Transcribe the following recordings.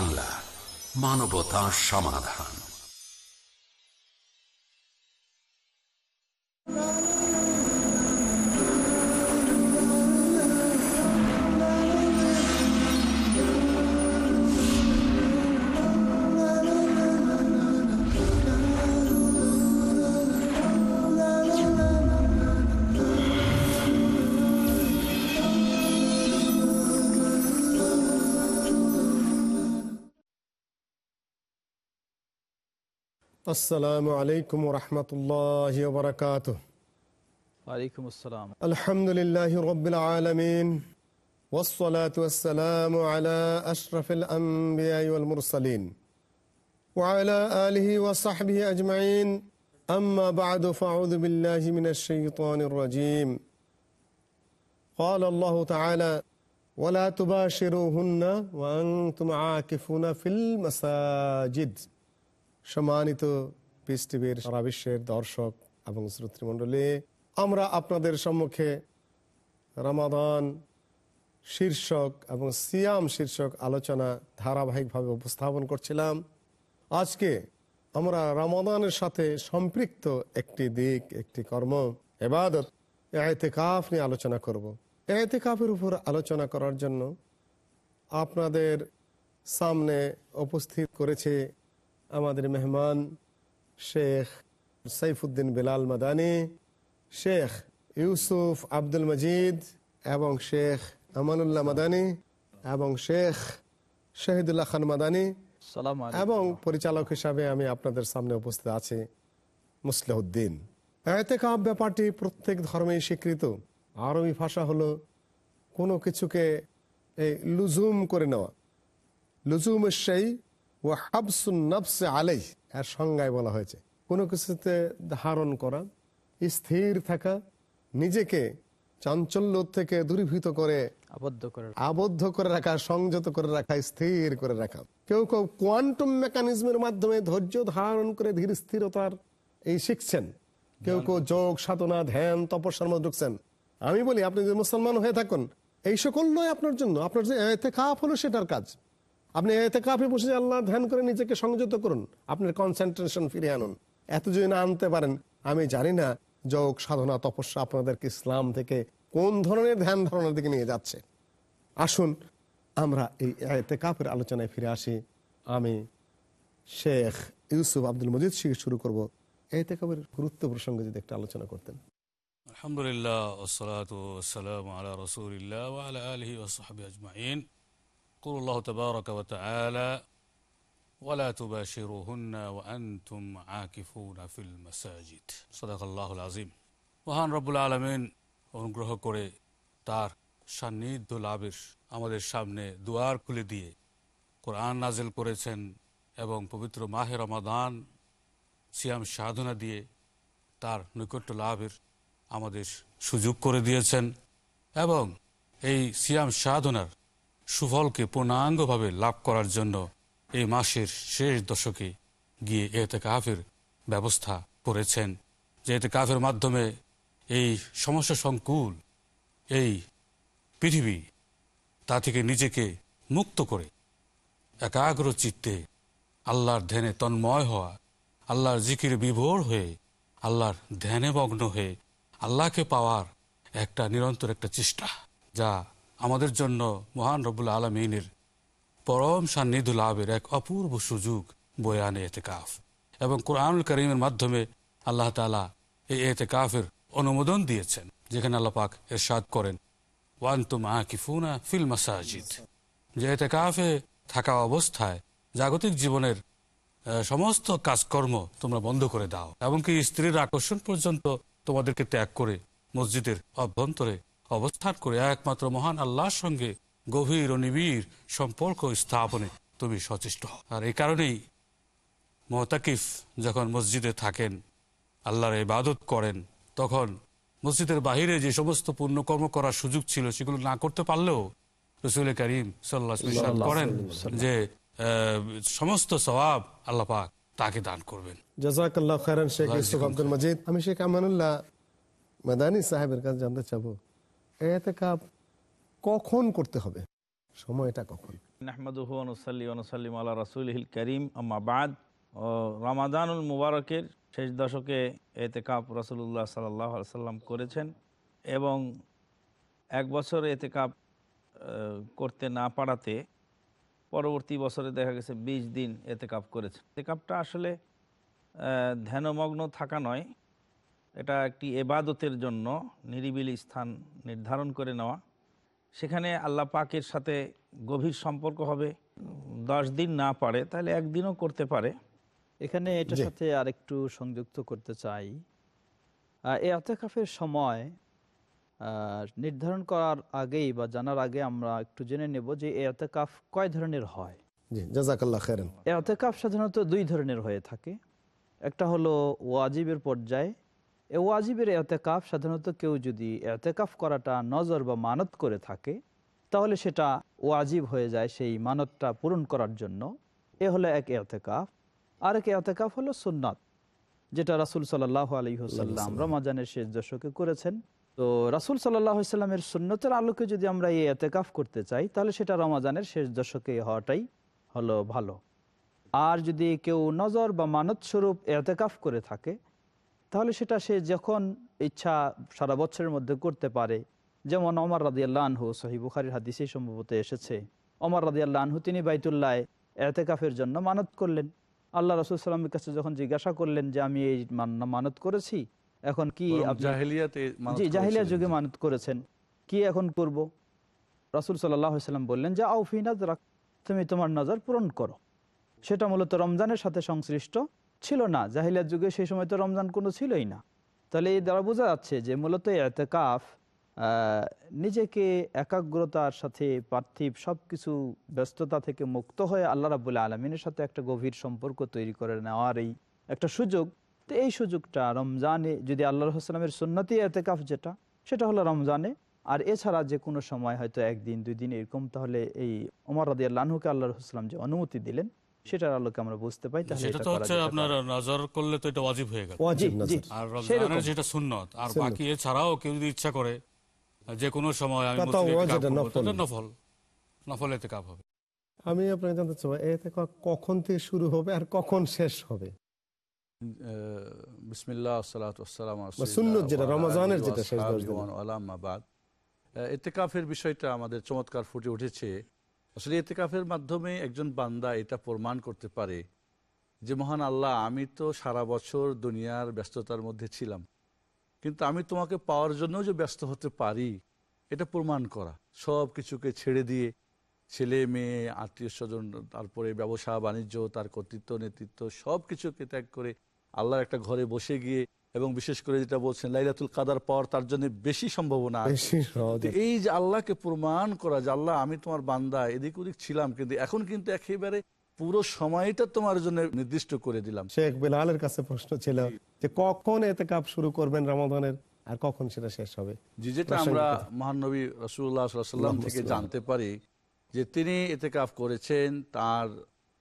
বাংলা মানবতা সমাধান। السلام عليكم ورحمة الله وبركاته ওয়ালাইকুম আসসালাম الحمد لله رب العالمين والصلاة والسلام على أشرف الأنبياء والمرسلين وعلى آله وصحبه أجمعين أما بعد فأعوذ بالله من الشيطان الرجيم قال الله تعالى ولا تباشروهن وأنتم عاكفون في المساجد সম্মানিত পিস টিভির সারা বিশ্বের দর্শক এবং শ্রোতৃমণ্ডলী, আমরা আপনাদের সম্মুখে রমাদান শীর্ষক এবং সিয়াম শীর্ষক আলোচনা ধারাবাহিকভাবে উপস্থাপন করছিলাম। আজকে আমরা রমাদানের সাথে সম্পৃক্ত একটি দিক, একটি কর্ম, এবাদত, এতেকাফ নিয়ে আলোচনা করব। এতেকাফের উপর আলোচনা করার জন্য আপনাদের সামনে উপস্থিত করেছে আমাদের মেহমান শেখ সাইফুদ্দিন বেলাল মাদানি শেখ ইউসুফ আব্দুল মজিদ এবং শেখ আমানুল্লাহ মাদানি এবং শেখ শহীদুল্লাহ খান মাদানি এবং পরিচালক হিসাবে আমি আপনাদের সামনে উপস্থিত আছি মুসলিহদ্দিন। এতেকাব ব্যাপারটি প্রত্যেক ধর্মেই স্বীকৃত। আরবি ভাষা হলো কোনো কিছুকে এই লুজুম করে নেওয়া। লুজুম সেই ও হাবসুন নফসে আলাই এর সংজ্ঞায় বলা হয়েছে। কোনো কিছুতে ধারণ করা স্থির থাকা নিজেকে চাঞ্চল্য থেকে দূরীভূত করে আবদ্ধ করার আবদ্ধ করে রাখা সংযত করে রাখা স্থির করে রাখা। কেউ কেউ কোয়ান্টাম মেকানিজমের মাধ্যমে ধৈর্য ধারণ করে ধীর স্থিরতার এই শিখছেন। কেউ কেউ যোগ সাধনা ধ্যান তপস্যার মধ্যে ঢুকছেন। আমি বলি আপনি যদি মুসলমান হয়ে থাকুন এই সকল নয় আপনার জন্য। আপনার যে এতে হলো সেটার কাজ। আপনি এতে কাপে বসে আল্লাহ ধ্যান করে নিজেকে সংযত করুন। আপনার কনসেন্ট্রেশন ফিরে আনুন। এত যদি না আনতে পারেন, আমি জানি না যোগ, সাধনা, তপস্যা আপনাদেরকে ইসলাম থেকে কোন ধরনের ধ্যান ধারণার দিকে নিয়ে যাচ্ছে। আসুন, আমরা এই এতে কাপের আলোচনায় ফিরে আসি। আমি শেখ ইউসুফ আব্দুল মজিদ শিখে শুরু করব। এতে কাপের গুরুত্ব প্রসঙ্গে যদি একটা আলোচনা করতেন। আলহামদুলিল্লাহ ওসলাত সালাম আলা রসুলিল্লাহ আলহি আজমাইন। وصحبه أجمعين قول الله تبارك وتعالى ولا تباشروهن وأنتم عاكفون في المساجد صدق الله العظيم মহান রব্বুল আলমিন অনুগ্রহ করে তার সান্নিধ্য লাভের আমাদের সামনে দুয়ার খুলে দিয়ে কোরআন নাজেল করেছেন এবং পবিত্র মাহে রমাদান সিয়াম সাধনা দিয়ে তার নৈকট্য লাভের আমাদের সুযোগ করে দিয়েছেন এবং এই সিয়াম সাধনার সুফলকে পূর্ণাঙ্গভাবে লাভ করার জন্য এই মাসের শেষ দশকে গিয়ে এতে কাফের ব্যবস্থা করেছেন। যে এতে কাফের মাধ্যমে এই সমস্যা সংকুল, এই পৃথিবী তা থেকে নিজেকে মুক্ত করে, একাগ্র চিত্তে আল্লাহর ধ্যানে তন্ময় হওয়া, আল্লাহর জিকির বিভোর হয়ে, আল্লাহর ধ্যানে মগ্ন হয়ে আল্লাহকে পাওয়ার একটা নিরন্তর একটা চেষ্টা, যা আমাদের জন্য মহান রব্বুল আলমিনের পরম সান্নিধ্য লাভের এক অপূর্ব সুযোগ বয়ে আনে এতেকাফ। এবং কোরআনুল করিমের মাধ্যমে আল্লাহ তালা এই এতেকাফের অনুমোদন দিয়েছেন, যেখানে আল্লাহ পাক এরশাদ করেন ওয়ান তুম আকিফুনা ফিল মাসাজিদ। যে এতেকাফে থাকা অবস্থায় জাগতিক জীবনের সমস্ত কাজকর্ম তোমরা বন্ধ করে দাও এমনকি স্ত্রীর আকর্ষণ পর্যন্ত তোমাদেরকে ত্যাগ করে মসজিদের অভ্যন্তরে অবস্থান করে একমাত্র মহান আল্লাহর সঙ্গে গভীর ও নিবিড় সম্পর্ক স্থাপনে তুমি সচেষ্ট। হও আর এই কারণেই মোহতাকিফ যখন মসজিদে থাকেন আল্লাহর ইবাদত করেন তখন মসজিদের বাহিরে যে সমস্ত পুণ্যকর্ম করার সুযোগ ছিল সেগুলো না করতে পারলেও রসুল করিম সাল্লাহ করেন যে আহ, সমস্ত সবাব আল্লাহ পাক তাকে দান করবেন। জাজাকাল্লাহ খায়রান শেখ ইউসুফ আব্দুল মজিদ। আমি শেখ আমানুল্লাহ মাদানী সাহেবের কাছে জানতে চাবো এতেকাপ কখন করতে হবে? সময়টা কখন? নাহমাদুহু অনুসাল্লি অনুসাল্লিম আল্লাহ করিম, আম্মা বাদ। ও রামাদানুল মুবারকের শেষ দশকে এতেকাপ রাসুল্লাহ সাল্লাহ সাল্লাম করেছেন এবং এক বছর এতেকাপ করতে না পারাতে পরবর্তী বছরে দেখা গেছে ২০ দিন এতেকাপ করেছে এতেকাপটা আসলে ধ্যানমগ্ন থাকা নয় এটা একটি এবাদতের জন্য নিরিবিলি স্থান নির্ধারণ করে নেওয়া। সেখানে আল্লাহ পাকের সাথে গভীর সম্পর্ক হবে। দশ দিন না পারে তাহলে একদিনও করতে পারে। এখানে এটার। সাথে আরেকটু সংযুক্ত করতে চাই। এই আতেকাফের সময় আহ, নির্ধারণ করার আগেই বা জানার আগে আমরা একটু জেনে নেব যে এই আতেকাফ কয় ধরনের হয়। এই আতেকাফ সাধারণত দুই ধরনের হয়ে থাকে। একটা হলো ওয়াজিবের পর্যায়ে এ ওয়াজিবের এতেকাফ সাধারণত কেউ যদি এতেকাফ করাটা নজর বা মানত করে থাকে তাহলে সেটা ওয়াজিব হয়ে যায় সেই মানতটা পূরণ করার জন্য। এ হলো এক এতেকাফ। আর এক এতেকাফ হলো সুন্নাত যেটা রাসুল সাল্লাহ আলহিহসাল্লাম রমাজানের শেষ দশকে করেছেন। তো রাসুল সাল্লামের সুন্নতের আলোকে যদি আমরা এই এতেকাফ করতে চাই তাহলে সেটা রমাজানের শেষ দশকে হওয়াটাই হলো ভালো। আর যদি কেউ নজর বা মানত স্বরূপ এতেকাফ করে থাকে তাহলে সেটা সে যখন ইচ্ছা সারা বছরের মধ্যে করতে পারে। যেমন অমর রাদিয়াল্লাহ আনহু সহি বুখারির হাদিসেই সম্ভবত এসেছে। অমর রাদিয়াল্লাহ আনহু তিনি বাইতুল্লাহ এতেকাফের জন্য মানত করলেন। আল্লাহ রসুল সাল্লামের কাছে যখন জিজ্ঞাসা করলেন যে আমি এই মান- মানত করেছি? এখন কি জি জাহিলিয়া যুগে মানত করেছেন। কি এখন করব? রাসুল সাল্লাম বললেন যে আউফিনাজ রাখ তুমি তোমার নজর পূরণ করো। সেটা মূলত রমজানের সাথে সংশ্লিষ্ট। ছিল না। জাহিলিয়ার যুগে সেই সময় তো রমজান কোনো ছিলই না। তাহলে এই দ্বারা বোঝা যাচ্ছে যে মূলত এতেকাফ নিজেকে একাগ্রতার সাথে পার্থিব সব কিছু ব্যস্ততা থেকে মুক্ত হয়ে আল্লাহ রাবুল্লাহ আলমিনের সাথে একটা গভীর সম্পর্ক তৈরি করে নেওয়ার এই একটা সুযোগ। তো এই সুযোগটা রমজানে যদি আল্লাহ হাসলামের সুন্নতি এতেকাফ যেটা, সেটা হলো রমজানে। আর এছাড়া যে কোনো সময় হয়তো একদিন, দুই দিন এরকম, তাহলে এই ওমর রাদি আল্লাহকে আল্লাহ হাসলাম যে অনুমতি দিলেন সেটার আলোকে আমরা বুঝতে পাই তাহলে সেটা তো হচ্ছে আপনার নজর করলে তো এটা ওয়াজিব হয়ে গেল। ওয়াজিব জি, নজর। জি। আর রমজানের যেটা সুন্নত আর বাকি এছাড়াও কেউ যদি ইচ্ছা করে যে কোনো সময় আমি নফল। নফল। এতে কাপ হবে। আপনাকে জানতে চাই এতে কখন থেকে শুরু হবে আর কখন শেষ হবে? বিসমিল্লাহ বা সুন্নত যেটা, রমজানের শেষ দশ দিন। এতেকাফের বিষয়টা আমাদের চমৎকার ফুটে উঠেছে। আসলে এতেকাফের মাধ্যমে একজন বান্দা এটা প্রমাণ করতে পারে যে, মহান আল্লাহ, আমি তো সারা বছর দুনিয়ার ব্যস্ততার মধ্যে ছিলাম, কিন্তু আমি তোমাকে পাওয়ার জন্য যে ব্যস্ত হতে পারি, এটা প্রমাণ করা। সব কিছুকে ছেড়ে দিয়ে ছেলে, মেয়ে, আত্মীয় স্বজন, তারপরে ব্যবসা, বাণিজ্য, তার কর্তৃত্ব, নেতৃত্ব, সব কিছুকে ত্যাগ করে আল্লাহর একটা ঘরে বসে গিয়ে এবং বিশেষ করে যেটা বলছেন লাইলাতুল কাদার পাওয়ার তার জন্য বেশি সম্ভাবনা এই যে আল্লাহকে প্রমাণ করা যে আল্লাহ আমি তোমার বান্দা এদিক ওদিক ছিলাম কিন্তু এখন কিন্তু একেবারে পুরো সময়টা তোমার জন্য নির্দিষ্ট করে দিলাম। শেখ বেলালের কাছে প্রশ্ন ছিল যে কখন এতে কাপ শুরু করবেন রমাদানের আর কখন সেটা শেষ হবে? যে যেটা আমরা মহানবী রসুল্লাহ সাল্লাম থেকে জানতে পারি যে তিনি এতেকাফ করেছেন তার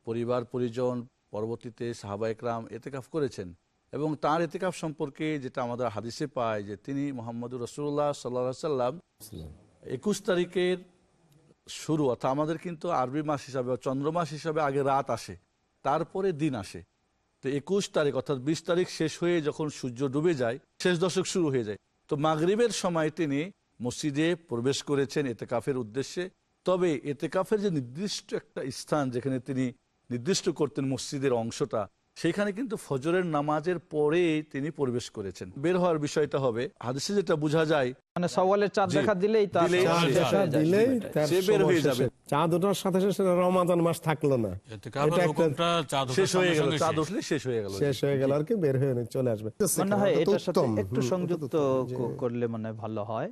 পরিবার পরিজন পরবর্তীতে সাহাবা একরাম এতেকাফ করেছেন। এবং তার এতেকাফ সম্পর্কে যেটা আমাদের হাদিসে পায় যে তিনি মোহাম্মদুর রসুল্লাহ সাল্লাহ সাল্লাম একুশ তারিখের শুরু, অর্থাৎ আমাদের কিন্তু আরবি মাস হিসাবে বা চন্দ্র মাস হিসাবে আগে রাত আসে, তারপরে দিন আসে। তো একুশ তারিখ, অর্থাৎ বিশ তারিখ শেষ হয়ে যখন সূর্য ডুবে যায়, শেষ দশক শুরু হয়ে যায়। তো মাগরিবের সময় তিনি মসজিদে প্রবেশ করেছেন এতেকাফের উদ্দেশ্যে। তবে এতেকাফের যে নির্দিষ্ট একটা স্থান যেখানে তিনি নির্দিষ্ট করতেন মসজিদের অংশটা সেখানে কিন্তু ফজরের নামাজের পরে তিনি প্রবেশ করেছেন। বের হওয়ার বিষয়টা হবে হাদিসে যেটা বোঝা যায় মানে সওয়ালের চাঁদ দেখা দিলেই সে বের হয়ে যাবে। চাঁদ ওঠার সাথে সাথে রমাদান মাস থাকল না। শেষ হয়ে গেল চাঁদ উঠলে শেষ হয়ে গেল। শেষ হয়ে গেল আর কি বের হয়ে চলে আসবে। মনে হয় এটার সাথে একটু সংযুক্ত করলে মানে ভালো হয়।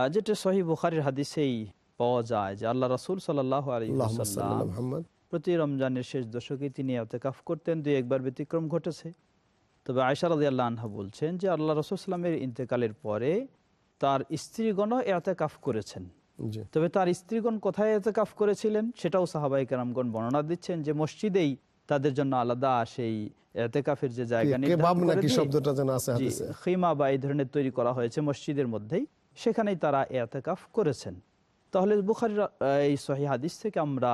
আর যেটা সহি বুখারির হাদিসেই পাওয়া যায় যে আল্লাহ রাসুল সাল্লাহ আলা। প্রতি রমজানের শেষ দশকে তিনি এতেকাফ করতেন দুই একবার ব্যতিক্রম ঘটেছে। তবে আয়সা রাজি আল্লাহ আনহা বলছেন যে আল্লাহ রসুলামের ইন্তেকালের পরে তার স্ত্রীগণও এতেকাফ করেছেন। তবে তার স্ত্রীগণ কোথায় এতেকাফ করেছিলেন? সেটাও সাহাবাই কারামগণ বর্ণনা দিচ্ছেন যে মসজিদেই তাদের জন্য আলাদা সেই এতেকাফের যে জায়গা খিমা বা এই ধরনের তৈরি করা হয়েছে মসজিদের মধ্যেই। সেখানেই তারা এতেকাফ করেছেন। তাহলে বুখারির এই সহি হাদিস থেকে আমরা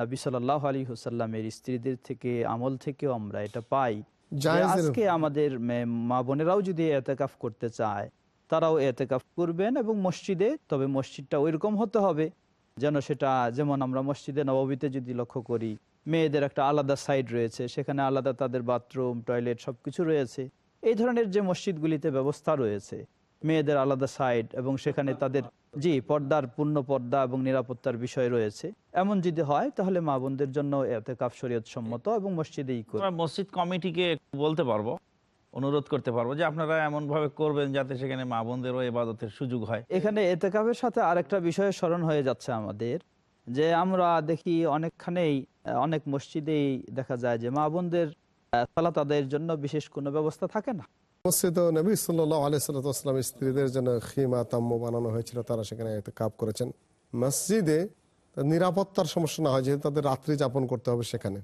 নবী সাল্লাহ আলী হুসাল্লামের স্ত্রীদের থেকে আমল থেকেও আমরা এটা পাই। আজকে আমাদের মা বোনেরাও যদি এতেকাফ করতে চায় তারাও এতেকাফ করবেন এবং মসজিদে তবে মসজিদটা ওইরকম হতে হবে যেন সেটা যেমন আমরা মসজিদে নববীতে যদি লক্ষ্য করি মেয়েদের একটা আলাদা সাইড রয়েছে সেখানে আলাদা তাদের বাথরুম টয়লেট সব কিছু রয়েছে। এই ধরনের যে মসজিদগুলিতে ব্যবস্থা রয়েছে মেয়েদের আলাদা সাইড এবং সেখানে তাদের জি পর্দার পূর্ণ পর্দা এবং নিরাপত্তার বিষয় রয়েছে। এমন যদি হয় তাহলে মা বোনদের জন্য এতে কাপ শরীয়ত সম্মত এবং মসজিদেই মসজিদ কমিটিকে বলতে পারব অনুরোধ করতে পারব যে আপনারা এমন ভাবে করবেন যাতে সেখানে মা বোনদেরও এবাদতের সুযোগ হয়। এখানে এতেকাবের সাথে আরেকটা বিষয়ে স্মরণ হয়ে যাচ্ছে আমাদের যে আমরা দেখি অনেকখানেই অনেক মসজিদেই দেখা যায় যে মা বোনদের সালাত আদায়ের জন্য বিশেষ কোনো ব্যবস্থা থাকে না। মসজিদ নবী সাল্লাহ আলাইসাল্লাম স্ত্রীদের জন্য খিমা তাম্য বানানো হয়েছিল। তারা সেখানে কাপ করেছেন। মসজিদে নিরাপত্তার সমস্যা না হয়, যেহেতু তাদের রাত্রি যাপন করতে হবে সেখানে।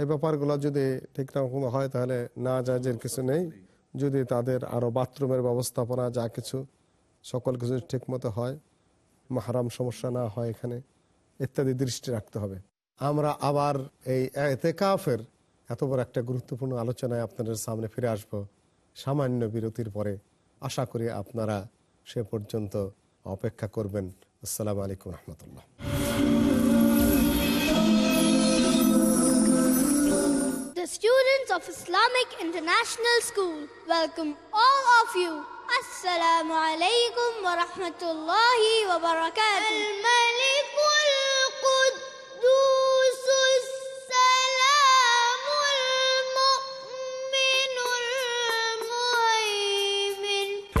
এই ব্যাপারগুলো যদি ঠিক হয়, তাহলে না জাজের কিছু নেই। যদি তাদের আরও বাথরুমের ব্যবস্থাপনা, যা কিছু, সকল কিছু ঠিক মতো হয়, মাহারাম সমস্যা না হয় এখানে, ইত্যাদি দৃষ্টি রাখতে হবে। আমরা আবার এই এতেকাফের এত বড় একটা গুরুত্বপূর্ণ আলোচনায় আপনাদের সামনে ফিরে আসব। সামান্য বিরতির পরে আশা করি আপনারা সে পর্যন্ত অপেক্ষা করবেন আসসালামু আলাইকুম রহমতুল্লাহ The students of Islamic International School welcome all of you. Assalamu alaikum wa rahmatullahi wa barakatuh.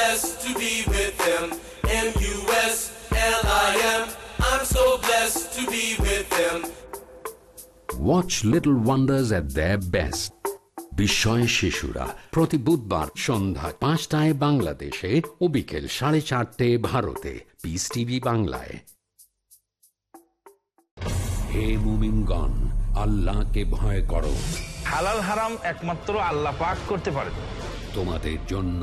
Blessed to be with them. M-U-S-L-I-M. I'm so blessed to be with them. Watch little wonders at the best বিস্ময় শিশুরা প্রতি বুধবার সন্ধ্যা পাঁচটায় বাংলাদেশে ও বিকেল সাড়ে চারটে ভারতে পিস টিভি বাংলায় হে মুমিনগণ আল্লাহকে ভয় করো হালাল হারাম একমাত্র আল্লাহ পাক করতে পারেন তোমাদের জন্য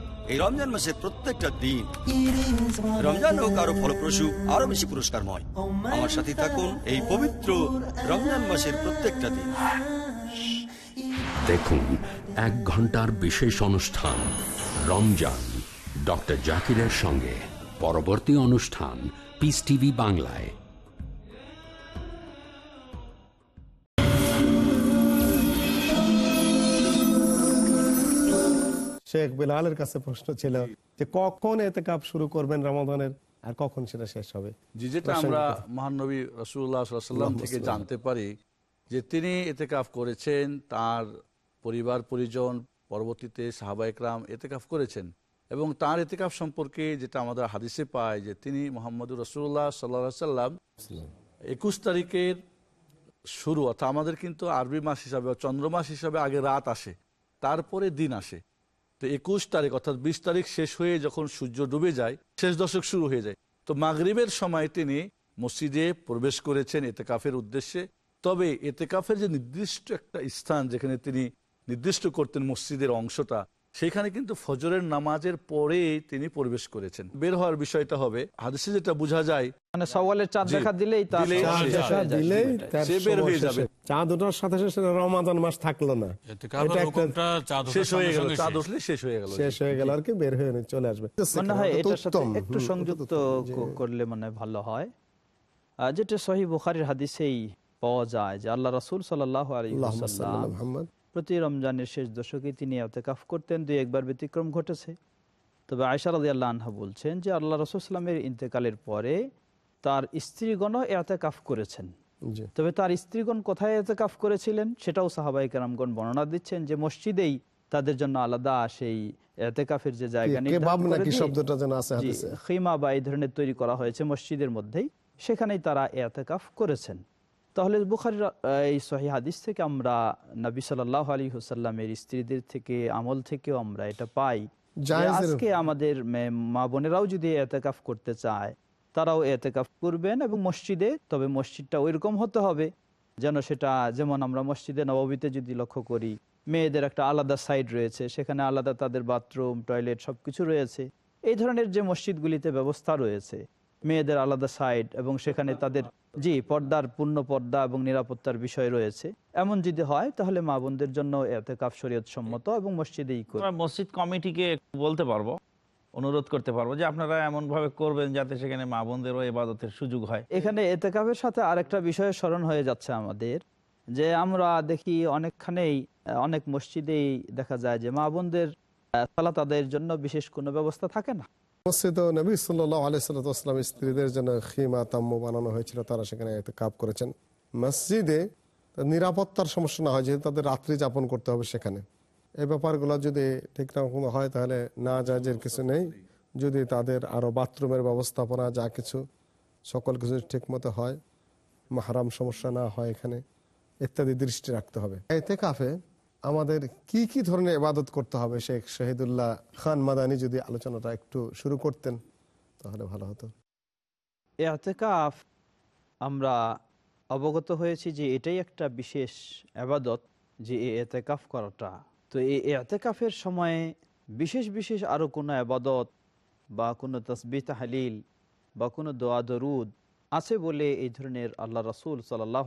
এই রমজান মাসের প্রত্যেকটা দিন রমজান হোক আরও ফলপ্রসূ, আরও বেশি পুরস্কারময়। আমার সাথে থাকুন এই পবিত্র রমজান মাসের প্রত্যেকটা দিন। দেখুন, এক ঘণ্টার বিশেষ অনুষ্ঠান, রমজান। ডক্টর জাকিরের সঙ্গে পরবর্তী অনুষ্ঠান, পিস টিভি বাংলায়। শেখ বিলালের কাছে প্রশ্ন ছিল যে কখন এতে কাপ শুরু করবেন রমাদানের আর কখন সেটা শেষ হবে? যে যেটা আমরা মহানবী রসুল্লাহ সাল্লাম থেকে জানতে পারি যে তিনি এতেকাফ করেছেন তার পরিবার পরিজন পরবর্তীতে সাহাবা একরাম এতেকাফ করেছেন এবং তার এতেকাফ সম্পর্কে যেটা আমাদের হাদিসে পায় যে তিনি মোহাম্মদুর রসুল্লাহ সাল্লা সাল্লাম একুশ তারিখের শুরু অর্থাৎ আমাদের কিন্তু আরবি মাস হিসাবে বা চন্দ্র মাস হিসাবে আগে রাত আসে তারপরে দিন আসে। তো একুশ তারিখ অর্থাৎ বিশ তারিখ শেষ হয়ে যখন সূর্য ডুবে যায়, শেষ দশক শুরু হয়ে যায়। তো মাগরীবের সময় তিনি মসজিদে প্রবেশ করেছেন এতেকাফের উদ্দেশ্যে। তবে এতেকাফের যে নির্দিষ্ট একটা স্থান যেখানে তিনি নির্দিষ্ট করতেন মসজিদের অংশটা সেখানে কিন্তু ফজরের নামাজের পরে তিনি প্রবেশ করেছেন। বের হওয়ার বিষয়টা হবে হাদিসে যেটা বোঝা যায় মানে সওয়ালের চাঁদ দেখা দিলেই সে বের হয়ে যাবে। চাঁদ ওঠার সাথে সাথে রমাদান মাস থাকল না। এটা একটা চাঁদ শেষ হয়ে গেল চাঁদ উঠলে শেষ হয়ে গেল। শেষ হয়ে গেল আর কি বের হয়ে চলে আসবে। মনে হয় এটার সাথে একটু সংযুক্ত করলে মানে ভালো হয়। যেটা সহি বুখারির হাদিসেই পাওয়া যায় যে আল্লাহ রাসুল সাল্লাহ আল্লাহুম্মা সাল্লি আলা আলী মুহাম্মদ। প্রতি রমজানের শেষ দশকে তিনি এতেকাফ করতেন দুই একবার ব্যতিক্রম ঘটেছে। তবে আয়সা রাজি আল্লাহ আনহা বলছেন যে আল্লাহ রসুলামের ইন্তেকালের পরে তার স্ত্রীগণও এতেকাফ করেছেন। তবে তার স্ত্রীগণ কোথায় এতেকাফ করেছিলেন সেটাও সাহাবাই কেরামগণ বর্ণনা দিচ্ছেন যে মসজিদেই তাদের জন্য আলাদা সেই এতেকাফের যে জায়গা। খিমা বা এই ধরনের তৈরি করা হয়েছে মসজিদের মধ্যেই। সেখানেই তারা এতেকাফ করেছেন। তাহলে বুখারির এই সহি হাদিস থেকে আমরা নবী সাল্লাহ আলী হুসাল্লামের স্ত্রীদের থেকে আমল থেকেও আমরা এটা পাই। আজকে আমাদের মা বোনেরাও যদি এতেকাফ করতে চায় তারাও এতেকাফ করবেন এবং মসজিদে তবে মসজিদটা ওইরকম হতে হবে যেন সেটা যেমন আমরা মসজিদে নববীতে যদি লক্ষ্য করি মেয়েদের একটা আলাদা সাইড রয়েছে সেখানে আলাদা তাদের বাথরুম টয়লেট সবকিছু রয়েছে। এই ধরনের যে মসজিদগুলিতে ব্যবস্থা রয়েছে মেয়েদের আলাদা সাইড এবং সেখানে তাদের জি পর্দার পূর্ণ পর্দা এবং নিরাপত্তার বিষয় রয়েছে। এমন যদি হয় তাহলে মা বোনদের জন্য এতে কাপ শরীয়ত সম্মত এবং মসজিদেই করে মসজিদ কমিটিকে বলতে পারব অনুরোধ করতে পারব যে আপনারা এমন ভাবে করবেন যাতে সেখানে মা বোনদেরও এবাদতের সুযোগ হয়। এখানে এতেকাবের সাথে আরেকটা বিষয়ে স্মরণ হয়ে যাচ্ছে আমাদের যে আমরা দেখি অনেকখানেই অনেক মসজিদেই দেখা যায় যে মা বোনদের সালাত আদায়ের জন্য বিশেষ কোনো ব্যবস্থা থাকে না। মসজিদ ও নবী সাল্লাহ আলাইসাল্লাম স্ত্রীদের জন্য খিমা, তাম্মু বানানো হয়েছিল। তারা সেখানে কাপ করেছেন। মসজিদে নিরাপত্তার সমস্যা না হয়, যেহেতু তাদের রাত্রি যাপন করতে হবে সেখানে। এই ব্যাপারগুলো যদি ঠিক হয়, তাহলে না যাজের কিছু নেই। যদি তাদের আরও বাথরুমের ব্যবস্থাপনা, যা কিছু, সকল কিছু ঠিক মতো হয়, মাহারাম সমস্যা না হয় এখানে, ইত্যাদি দৃষ্টি রাখতে হবে। এতে কাফে আমাদের কি কি ধরনের ইবাদত করতে হবে? শেখ শহীদুল্লাহ খান মাদানি যদি আলোচনাটা একটু শুরু করতেন তাহলে ভালো হতো। এতেকাফ আমরা অবগত হয়েছি যে এটাই একটা বিশেষ আবাদত যে এই এতেকাফ করাটা। তো এই এতেকাফের সময়ে বিশেষ বিশেষ আরও কোনো আবাদত বা কোনো তসবি তাহলিল বা কোনো দোয়া দরুদ আছে বলে এই ধরনের আল্লাহ রসুল সাল্লাহ।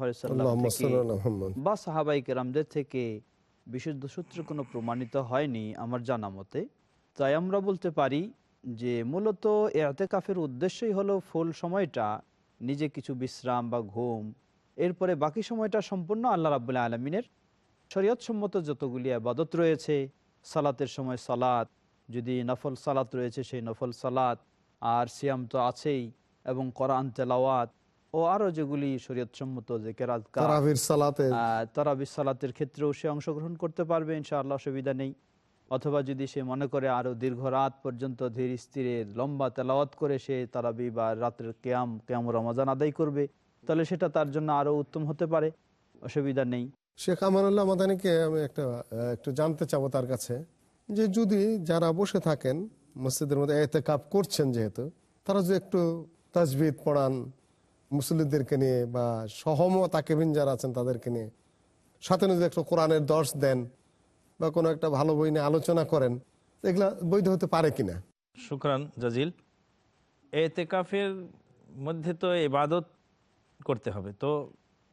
বা সাহাবাই কেরামদের থেকে বিশুদ্ধ সূত্রে কোনো প্রমাণিত হয়নি আমার জানা মতে। তাই আমরা বলতে পারি যে মূলত এতেকাফের উদ্দেশ্যই হলো ফুল সময়টা, নিজে কিছু বিশ্রাম বা ঘুম, এরপরে বাকি সময়টা সম্পূর্ণ আল্লাহ রাবুল্লাহ আলমিনের শরীয়তসম্মত যতগুলি আবাদত রয়েছে, সালাতের সময় সালাত, যদি নফল সালাত রয়েছে সেই নফল সালাত, আর সিয়াম তো আছেই, এবং কোরআন তেলাওয়াত ও আরও যেগুলি শরীয়তসম্মত যে কেরাত তারাবির সালাতে তারাবির সালাতের ক্ষেত্রেও সে অংশগ্রহণ করতে পারবে ইনশাআল্লাহ অসুবিধা নেই। অথবা যদি সে মনে করে আরও দীর্ঘ রাত পর্যন্ত ধীর স্থিরে লম্বা তেলাওয়াত করে সে তারাবি বা রাতের কেয়াম কেয়াম রমাজান আদায় করবে তাহলে সেটা তার জন্য আরও উত্তম হতে পারে অসুবিধা নেই। শেখ আমানুল্লাহ মাদানিকে আমি একটা একটু জানতে চাবো তার কাছে যে যদি যারা বসে থাকেন মসজিদের মধ্যে এতে কাপ করছেন যেহেতু তারা যদি একটু তাজবিদ পড়ান মুসলিমদেরকে নিয়ে বা সহম তাকেবিন যারা আছেন তাদেরকে নিয়ে সাথে যদি একটু কোরআনের দর্শ দেন বা কোনো একটা ভালো বই নিয়ে আলোচনা করেন এগুলা বৈধ হতে পারে কিনা? শুক্রান জাজিল। এতেকাফের মধ্যে তো ইবাদত করতে হবে। তো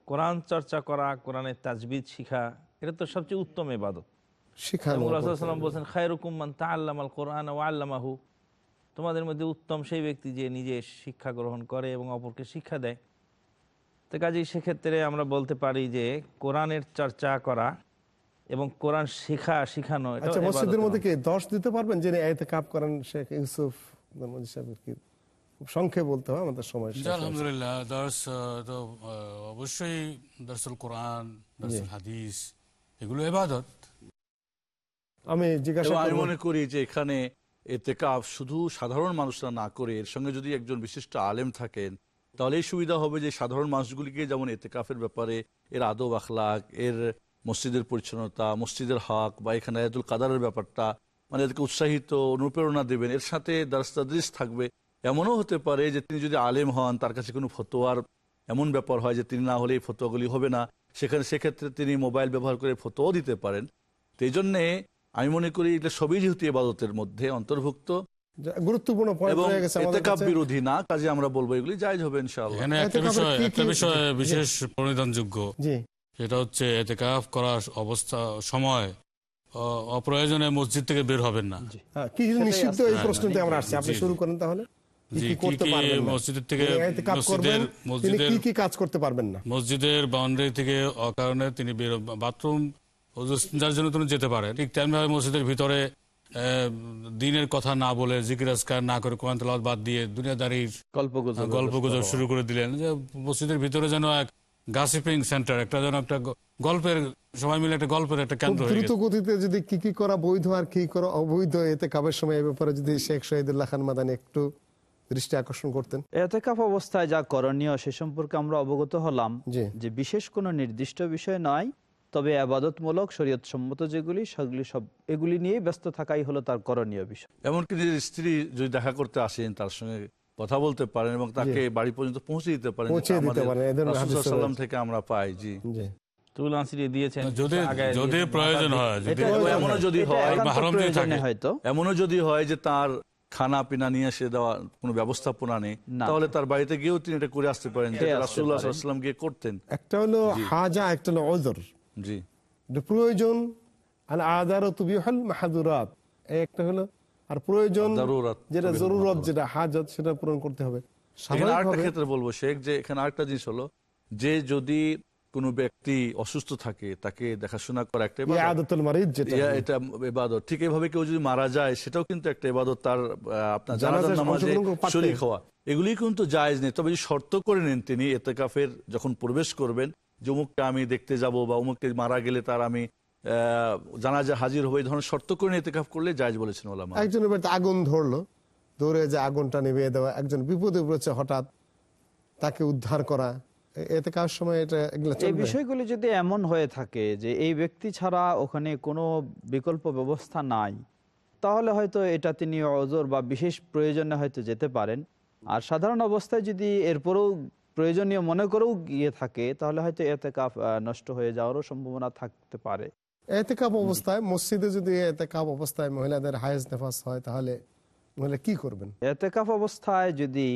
কোরআন চর্চা করা কোরআনের তাজবিদ শিখা এটা তো সবচেয়ে উত্তম ইবাদত। সাল্লাম বলছেন খায়রুকুম্মান তা আল্লামাল কোরআন ও আল্লামাহু। তোমাদের মধ্যে উত্তম সেই ব্যক্তি যে নিজে শিক্ষা গ্রহণ করে এবং অপরকে শিক্ষা দেয়। তো কাজেই সেক্ষেত্রে আমরা বলতে পারি যে কোরআনের চর্চা করা এবং কোরআন শেখা শিখানো আচ্ছা মসজিদের মধ্যে কি দশ দিতে পারবেন? যিনি এতে কাপ করেন শেখ ইউসুফ সাহেবের কি? সংক্ষেপে বলতে হবে আমাদের সময় শেষ জি, হয়েছে। আলহামদুলিল্লাহ দর্শ তো অবশ্যই দর্শুল কোরআন দর্শুল হাদিস এগুলো এবাদত। আমি জিজ্ঞাসা আমি মনে করি যে এখানে এতেকাফ শুধু সাধারণ মানুষরা না করে, এর সঙ্গে যদি একজন বিশিষ্ট আলেম থাকেন তাহলে এই সুবিধা হবে যে সাধারণ মানুষগুলিকে যেমন এতেকাফের ব্যাপারে এর আদব আখলাক, এর মসজিদের পরিচ্ছন্নতা, মসজিদের হক বা এখানে আয়াতুল কাদারের ব্যাপারটা মানে এদেরকে উৎসাহিত, অনুপ্রেরণা দেবেন, এর সাথে দারস্তাদৃশ থাকবে। এমনও হতে পারে যে তিনি যদি আলেম হন, তার কাছে কোনো ফতোয়ার এমন ব্যাপার হয় যে তিনি না হলে এই ফতোয়াগুলি হবে না। সেখানে, সেক্ষেত্রে তিনি মোবাইল ব্যবহার করে ফতোয়াও দিতে পারেন। তো এই জন্যে আমি মনে করি এটা সবই যেহেতু এবাদতের মধ্যে অন্তর্ভুক্ত। গুরুত্বপূর্ণ পয়েন্ট এবং রয়ে গেছে আমাদের এতেকাপ কাছে। বিরোধী না কাজে আমরা বলব এগুলি জায়জ হবে ইনশাআল্লাহ। একটা বিষয় কি একটা কি- বিষয় জি। বিশেষ পরিধানযোগ্য সেটা হচ্ছে এতেকাফ করার অবস্থা সময় অপ্রয়োজনে মসজিদ থেকে বের হবেন না। হ্যাঁ, কি নিষিদ্ধ এই প্রশ্নতে আমরা আসছি। আপনি শুরু করেন তাহলে? মসজিদের থেকে মসজিদের- মসজিদের- কি কি কাজ করতে পারবেন না? মসজিদের বাউন্ডারি থেকে অকারণে তিনি বের বাথরুম যার জন্য তিনি যেতে পারে। ঠিক তেমনিভাবে মসজিদের ভিতরে আহ, দিনের কথা না বলে জিকির আজকার না করে কোরআন তেলাওয়াত বাদ দিয়ে দুনিয়াদারির গল্প গুজব গল্প গুজব শুরু করে দিলেন। যে মসজিদের ভিতরে যেন এক গাসিপিং সেন্টার একটা যেন একটা গল্পের সবাই মিলে একটা গল্পের একটা কেন্দ্র দ্রুত গতিতে যদি কি কি করা বৈধ আর কি করা অবৈধ এতে কাবের সময় এ ব্যাপারে যদি শেখ শহীদুল্লাহ খান মাদানি একটু দৃষ্টি আকর্ষণ করতেন। এতেকাফ অবস্থায় যা করণীয় সে সম্পর্কে আমরা অবগত হলাম যে বিশেষ কোনো নির্দিষ্ট বিষয় নয় তবে আবাদতমূলক শরীয়ত সম্মত যেগুলি সেগুলি সব এগুলি নিয়ে ব্যস্ত থাকাই হলো তার করণীয় বিষয়। এমনকি নিজের স্ত্রী যদি দেখা করতে আসেন তার সঙ্গে কথা বলতে পারেন এবং তাকে বাড়ি পর্যন্ত পৌঁছে দিতে পারেন সাল্লাম থেকে আমরা পাই জি। জি। তুল আনসিরি দিয়েছেন যদি যদি প্রয়োজন হয় যদি এটা- এবং এমনও যদি হয়। একান্ত মাহরম যদি প্রয়োজনে থাকে। হয়তো। এমনও যদি হয় যে তার খানা পিনা নিয়ে এসে দেওয়া কোনো ব্যবস্থাপনা নেই তাহলে তার বাড়িতে গিয়েও তিনি এটা করে আসতে পারেন রাসুল্লাহ সাল্লাম গিয়ে করতেন। একটা হলো হাজা একটা হলো অজর জি। প্রয়োজন আর মাহাদুরাত। একটা হলো আর প্রয়োজন যেটা জরুরত যেটা হাজত সেটা পূরণ করতে হবে। আরেকটা ক্ষেত্রে বলব শেখ যে এখানে আরেকটা জিনিস হলো যে যদি কোনো ব্যক্তি অসুস্থ থাকে তাকে দেখাশোনা করা একটা এটা এবাদত ঠিক এইভাবে কেউ যদি মারা যায় সেটাও কিন্তু একটা এবাদত তার আপনার জানাজার নামাজে। শরীক হওয়া এগুলি কিন্তু জায়েজ নেই। তবে শর্ত করে নেন তিনি এতেকাফের যখন প্রবেশ করবেন যে অমুককে আমি দেখতে যাব বা অমুককে মারা গেলে তার আমি আহ, জানাজা হাজির হবে এই ধরনের শর্ত করে নিয়ে এতেকাফ করলে জায়েজ বলেছেন ওলামা। একজনের বাড়িতে আগুন ধরলো দৌড়ে যে আগুনটা নিভিয়ে দেওয়া একজন বিপদে পড়েছে হঠাৎ তাকে উদ্ধার করা এতে কার সময় এটা এই বিষয়গুলি যদি এমন হয়ে থাকে যে এই ব্যক্তি ছাড়া ওখানে কোনো বিকল্প ব্যবস্থা নাই তাহলে হয়তো এটা তিনি অজর বা বিশেষ প্রয়োজনে হয়তো যেতে পারেন। আর সাধারণ অবস্থায় যদি এরপরেও প্রয়োজনীয় মনে করেও গিয়ে থাকে তাহলে হয়তো এতে কাপ নষ্ট হয়ে যাওয়ারও সম্ভাবনা থাকতে পারে। এতে কাপ অবস্থায় মসজিদে যদি এতে কাপ অবস্থায় মহিলাদের হায়েজ নেফাস হয় তাহলে মহিলা কি করবেন? এতেকাফ অবস্থায় যদি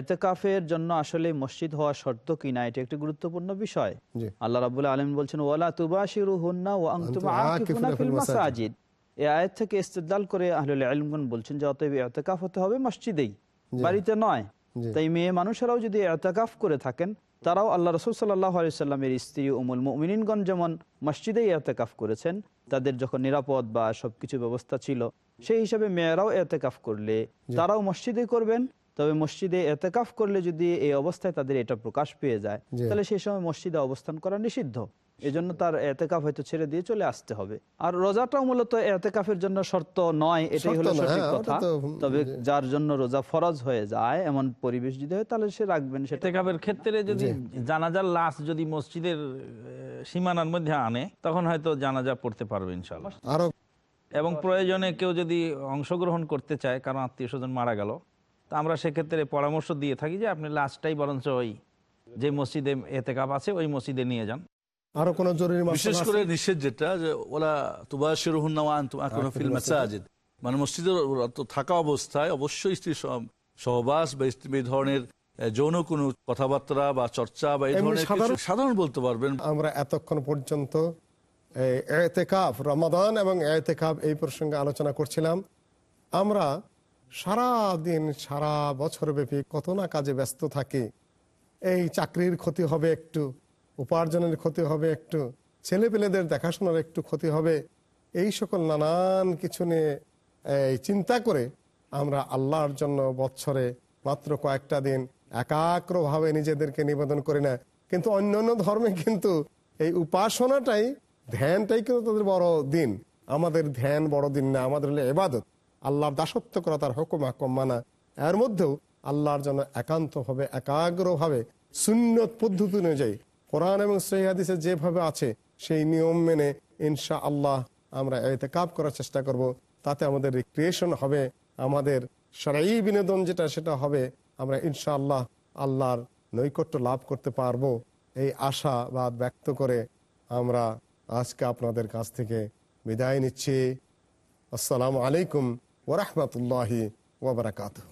এতেকাফের জন্য আসলে মসজিদ হওয়া শর্ত কিনা এটা একটি গুরুত্বপূর্ণ বিষয়। আল্লাহ রাবুল আলম বলছেন ওয়ালা তুবাশিরু হুন্না ও মাসাজিদ। এই আয়াত থেকে ইস্তেদলাল করে আহলুল ইলমগণ বলছেন যে অতএব এতেকাফ হতে হবে মসজিদেই। বাড়িতে নয়। তাই মেয়ে মানুষেরাও যদি এতেকাফ করে থাকেন তারাও আল্লাহ রসুল সাল্লাহ সাল্লামের স্ত্রী উমুল মিনিনগণ যেমন মসজিদেই এতেকাফ করেছেন তাদের যখন নিরাপদ বা সবকিছু ব্যবস্থা ছিল সেই হিসাবে মেয়েরাও এতেকাফ করলে তারাও মসজিদে করবেন তবে মসজিদে এতেকাফ করলে যদি এই অবস্থায় তাদের এটা প্রকাশ পেয়ে যায় তাহলে সেই সময় মসজিদে অবস্থান করা নিষিদ্ধ। এজন্য তার এতেকাফ হয়তো ছেড়ে দিয়ে চলে আসতে হবে। আর রোজাটাও মূলত এতেকাফের জন্য শর্ত নয় এটাই হলো সঠিক হ্যাঁ, কথা। তবে যার জন্য রোজা ফরজ হয়ে যায় এমন পরিবেশ যদি হয় তাহলে সে রাখবেন সেটা। এতেকাবের ক্ষেত্রে যদি জানাজার লাশ যদি মসজিদের সীমানার মধ্যে আনে তখন হয়তো জানাজা পড়তে পারবে ইনশাল্লাহ আরও এবং প্রয়োজনে কেউ যদি অংশগ্রহণ করতে চায় কারণ আত্মীয় স্বজন মারা গেল তা আমরা সেক্ষেত্রে পরামর্শ দিয়ে থাকি যে আপনি লাশটাই বরঞ্চ ওই যে মসজিদে এতেকাপ আছে ওই মসজিদে নিয়ে যান। আরও কোন জরুরি বিশেষ করে নিষেধ যেটা যে ওলা তুবাশির হুন্না ওয়া আনতুম আকিফুনা ফিল মাসাজিদ। মানে মসজিদের থাকা অবস্থায় অবশ্যই স্ত্রী সহবাস বা স্ত্রী এই ধরনের যৌন কোনো কথাবার্তা বা চর্চা বা এই ধরনের সাধারণ- সাধারণ বলতে পারবেন। আমরা এতক্ষণ পর্যন্ত এতেকাফ রমাদান এবং এতেকাফ এই প্রসঙ্গে আলোচনা করছিলাম। আমরা সারা দিন সারা বছর ব্যাপী কত না কাজে ব্যস্ত থাকি। এই চাকরির ক্ষতি হবে একটু, উপার্জনের ক্ষতি হবে একটু ছেলে পেলেদের দেখাশোনার একটু ক্ষতি হবে, এই সকল নানান কিছু নিয়ে চিন্তা করে আমরা আল্লাহর জন্য বৎসরে মাত্র কয়েকটা দিন একাগ্রভাবে নিজেদেরকে নিবেদন করি না। কিন্তু অন্যান্য ধর্মে কিন্তু এই উপাসনাটাই, ধ্যানটাই কিন্তু তাদের বড় দিন। আমাদের ধ্যান বড় দিন না, আমাদের হলো এবাদত। আল্লাহর দাসত্ব করা তার হুকুম হাকম মানা। এর মধ্যেও আল্লাহর জন্য একান্তভাবে একাগ্রভাবে সুন্নত পদ্ধতি অনুযায়ী কোরআন এবং সহিদের যেভাবে আছে, সেই নিয়ম মেনে ইনশা আল্লাহ আমরা এতে কাপ করার চেষ্টা করব। তাতে আমাদের রিক্রিয়েশন হবে, আমাদের সারাই বিনোদন যেটা, সেটা হবে, আমরা ইনশা আল্লাহ আল্লাহর নৈকট্য লাভ করতে পারব। এই আশাবাদ ব্যক্ত করে আমরা আজকে আপনাদের কাছ থেকে বিদায় নিচ্ছি। আসসালামু আলাইকুম। ورحمة الله وبركاته.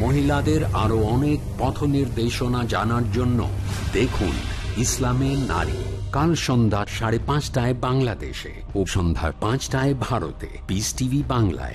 মহিলাদের আরও অনেক পথ নির্দেশনা জানার জন্য দেখুন ইসলামে নারী। কাল সন্ধ্যা সাড়ে পাঁচটায় বাংলাদেশে ও সন্ধ্যা পাঁচটায় ভারতে। পিস টিভি বাংলায়।